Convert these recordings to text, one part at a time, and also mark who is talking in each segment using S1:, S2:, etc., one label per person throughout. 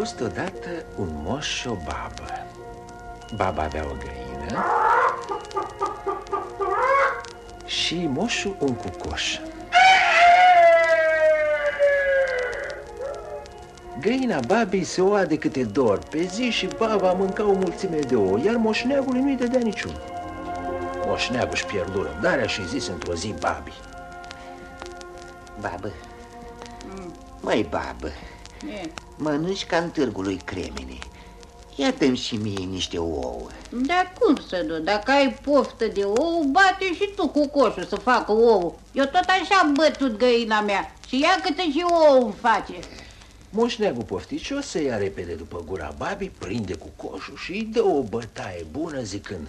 S1: fost odată un moș și o babă. Baba avea o găină și moșul un cucoș. Găina babei se oa de câte două ori pe zi și baba mânca o mulțime de ouă, iar moșneagului nu-i dădea niciun. Moșneagul își pierdu răbdarea și zis într-o zi babii.
S2: Babă, măi babă,
S3: E.
S2: mănânci ca în târgul lui Cremene. Ia-mi și mie niște ouă.
S3: Dar cum să nu? Dacă ai poftă de ou, bate și tu cu coșul să facă ou. Eu tot așa am bătut găina mea și ia câte și ou îmi face.
S1: Moșneagul pofticios se ia repede după gura babii, prinde cu coșul și îi dă o bătaie bună zicând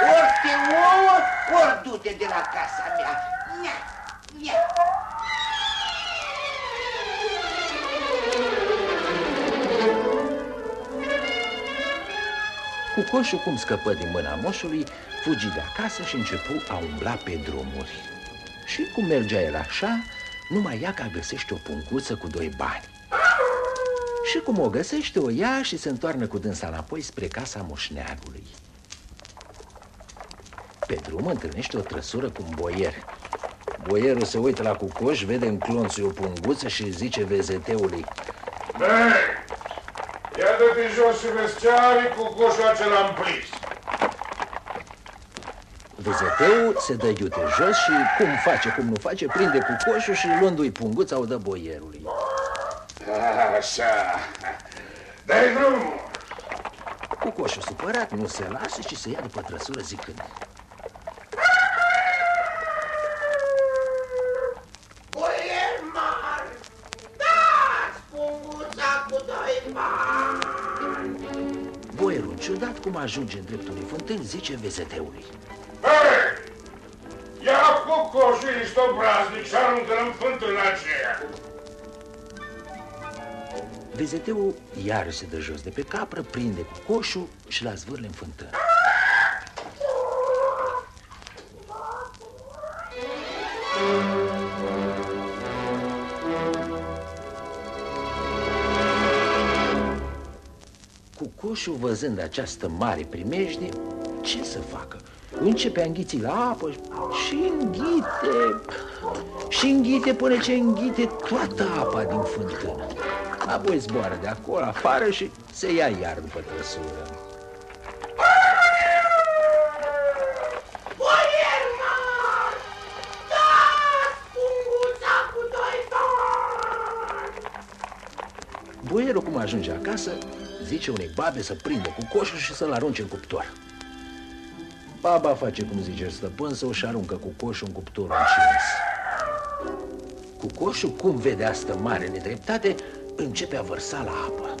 S2: Ori te ouă, ori du-te de la casa
S1: Cu coșul cum scăpă din mâna moșului, fugi de acasă și începu a umbla pe drumuri. Și cum mergea el așa, numai ea ca găsește o puncuță cu doi bani. Și cum o găsește, o ia și se întoarnă cu dânsa înapoi spre casa moșneagului. Pe drum întâlnește o trăsură cu un boier. Boierul se uită la cucoș, vede în clonțul o punguță și zice vezeteului
S4: Băi, ia dă-te jos și vezi ce are cu coșul acela împlis.
S1: Vezeteul se dă iute jos și cum face, cum nu face, prinde cu coșul și luându-i punguța o dă boierului.
S4: Așa. Dai drumul.
S1: Cu coșul supărat nu se lasă și se ia după trăsură zicând ciudat cum ajunge în dreptul unei fântâni, zice vezeteului.
S4: Băi, ia cu coșul, ești obraznic și aruncă-l în fântâna aceea.
S1: Vezeteul iar se dă jos de pe capră, prinde cu coșul și la zvârle în fântână. Cu coșul, văzând această mare primejdie, ce să facă? Începe a înghiți la apă și înghite, și înghite până ce înghite toată apa din fântână. Apoi zboară de acolo afară și se ia iar după trăsură.
S2: Boier mare, dați punguța cu doi bani.
S1: Boierul, cum ajunge acasă, zice unei babe să prindă cu coșul și să-l arunce în cuptor. Baba face cum zice stăpân să și aruncă cu coșul în cuptorul încins. Cu coșul, cum vede asta mare nedreptate, începe a vărsa la apă.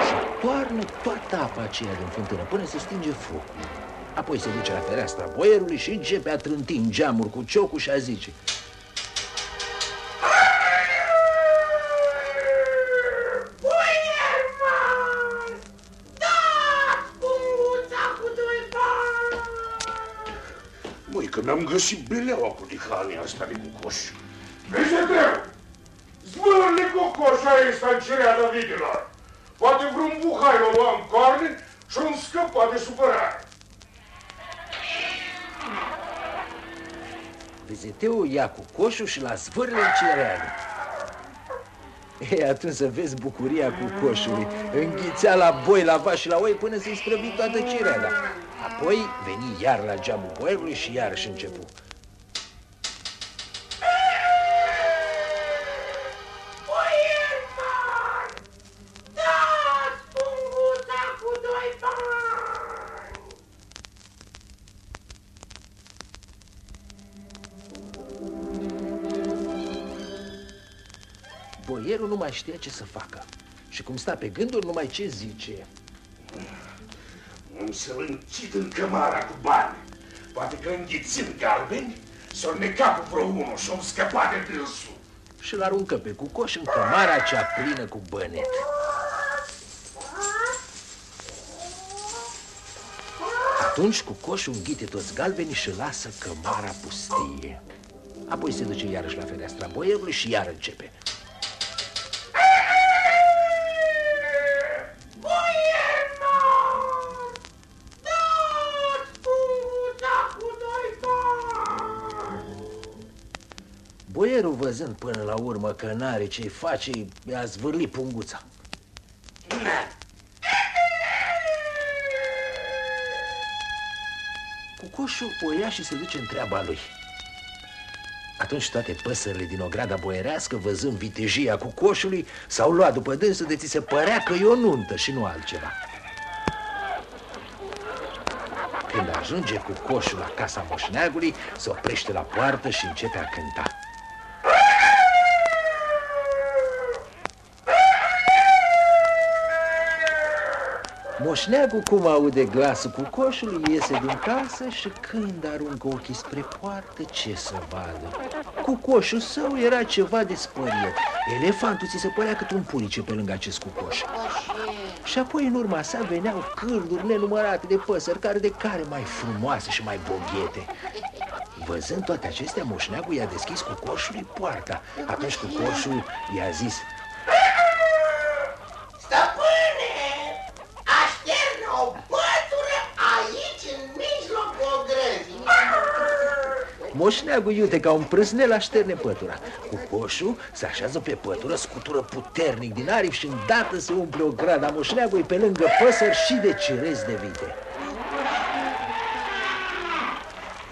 S1: Și toarnă toată apa aceea din fântână până se stinge focul. Apoi se duce la fereastra boierului și începe a trânti în geamuri cu ciocul și a zice
S4: că mi-am găsit beleaua cu dihania asta de cucoș. Vezeteu, zbârle cocoșa ăsta în cereada vidilor. Poate vreun buhai o lua în coarne și un scăpa de supărare.
S1: Vezeteul ia cu coșul și la zvârle în cereală. E, atunci să vezi bucuria cu coșului. Înghițea la boi, la vaci și la oi până se-i sprăvi toată cireala. Apoi veni iar la geamul boierului și iarăși începu.
S2: Boier mare, dați punguța cu doi bani.
S1: Boierul nu mai știa ce să facă. Și cum sta pe gânduri, numai ce zice.
S4: Am să-l închid în cămara cu bani. Poate că înghițind galbeni, s-o neca cu vreo unul și-o scăpa de dânsul.
S1: Și-l aruncă pe cucoș în cămara cea plină cu bănet. Atunci cu coșul înghite toți galbenii și lasă cămara pustie. Apoi se duce iarăși la fereastra boierului și iar începe. Boierul, văzând până la urmă că n-are ce-i face, i-a zvârlit punguța. Cucoșul o ia și se duce în treaba lui. Atunci toate păsările din ograda boierească, văzând vitejia cu coșului, s-au luat după dânsul de ți se părea că e o nuntă și nu altceva. Când ajunge cu coșul la casa moșneagului, se oprește la poartă și începe a cânta. Moșneagul, cum aude glasul cu coșului, iese din casă și când aruncă ochii spre poartă, ce să vadă? Cu coșul său era ceva de spăriet. Elefantul ți se părea cât un purice pe lângă acest cucoș. Și apoi în urma sa veneau cârduri nenumărate de păsări, care de care mai frumoase și mai boghete. Văzând toate acestea, moșneagul i-a deschis cu coșului poarta. Atunci cu coșul i-a zis, Moșneagul iute ca un prâsnel așterne pătura. Cu coșul se așează pe pătură, scutură puternic din aripi și îndată se umple o grada moșneagului pe lângă păsări și de cerezi de vite.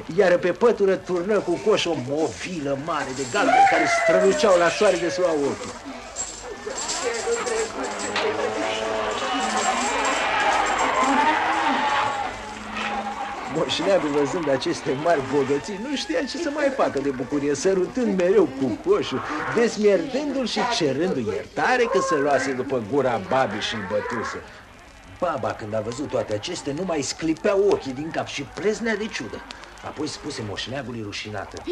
S1: Iar pe pătură turnă cu coș o movilă mare de galbeni care străluceau la soare de sua ochii. Moșneagul, văzând aceste mari bogății, nu știa ce să mai facă de bucurie, sărutând mereu cu coșul, desmierdându-l și cerându-i iertare că se luase după gura babii și îl bătuse. Baba, când a văzut toate acestea, nu mai sclipea ochii din cap și preznea de ciudă. Apoi spuse moșneagului rușinată.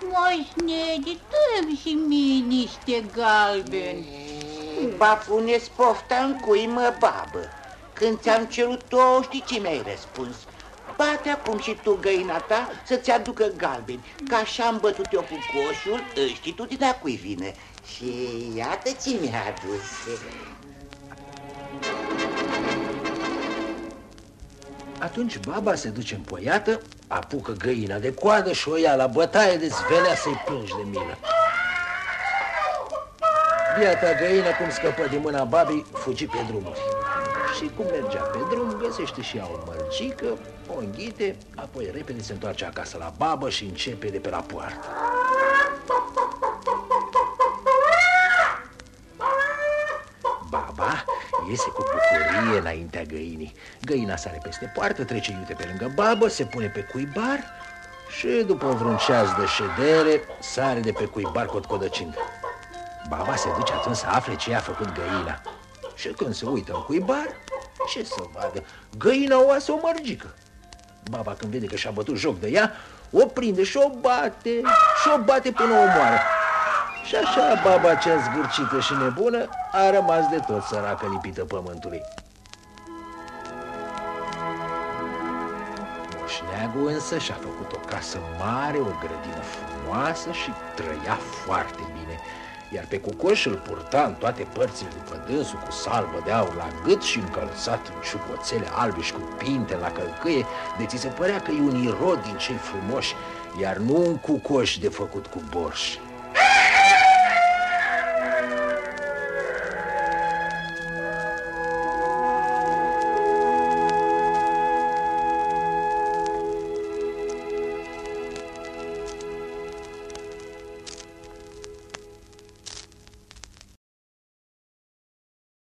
S3: Moșnege, dă și mie niște galbeni.
S2: Ba puneți pofta în cui, mă, babă. Când ți-am cerut o, știi ce mi-ai răspuns? Bate acum și tu găina ta să-ți aducă galbeni, că așa am bătut eu cu coșul, știi tu din cui vine. Și iată ce mi-a adus.
S1: Atunci baba se duce în poiată, apucă găina de coadă și o ia la bătaie de zvenea să-i plângi de milă. Biata găină, cum scăpă din mâna babii, fugi pe drumuri. Și cum mergea pe drum, găsește și ea o mărcică, o înghite, apoi repede se întoarce acasă la babă și începe de pe la poartă. Baba iese cu bucurie înaintea găinii. Găina sare peste poartă, trece iute pe lângă babă, se pune pe cuibar și după vreun ceas de ședere, sare de pe cuibar cotcodăcind. Baba se duce atunci să afle ce a făcut găina. Și când se uită în cuibar, ce să vadă? Găina o ase o mărgică. Baba când vede că și-a bătut joc de ea, o prinde și o bate, și o bate până o moară. Și așa baba cea zgârcită și nebună a rămas de tot săracă lipită pământului. Moșneagul însă și-a făcut o casă mare, o grădină frumoasă și trăia foarte bine. Iar pe cucoș îl purta în toate părțile după dânsul cu salvă de aur la gât și încălțat în ciupoțele albe și cu pinte la călcâie, de ți se părea că e un irod din cei frumoși, iar nu un cucoș de făcut cu borș.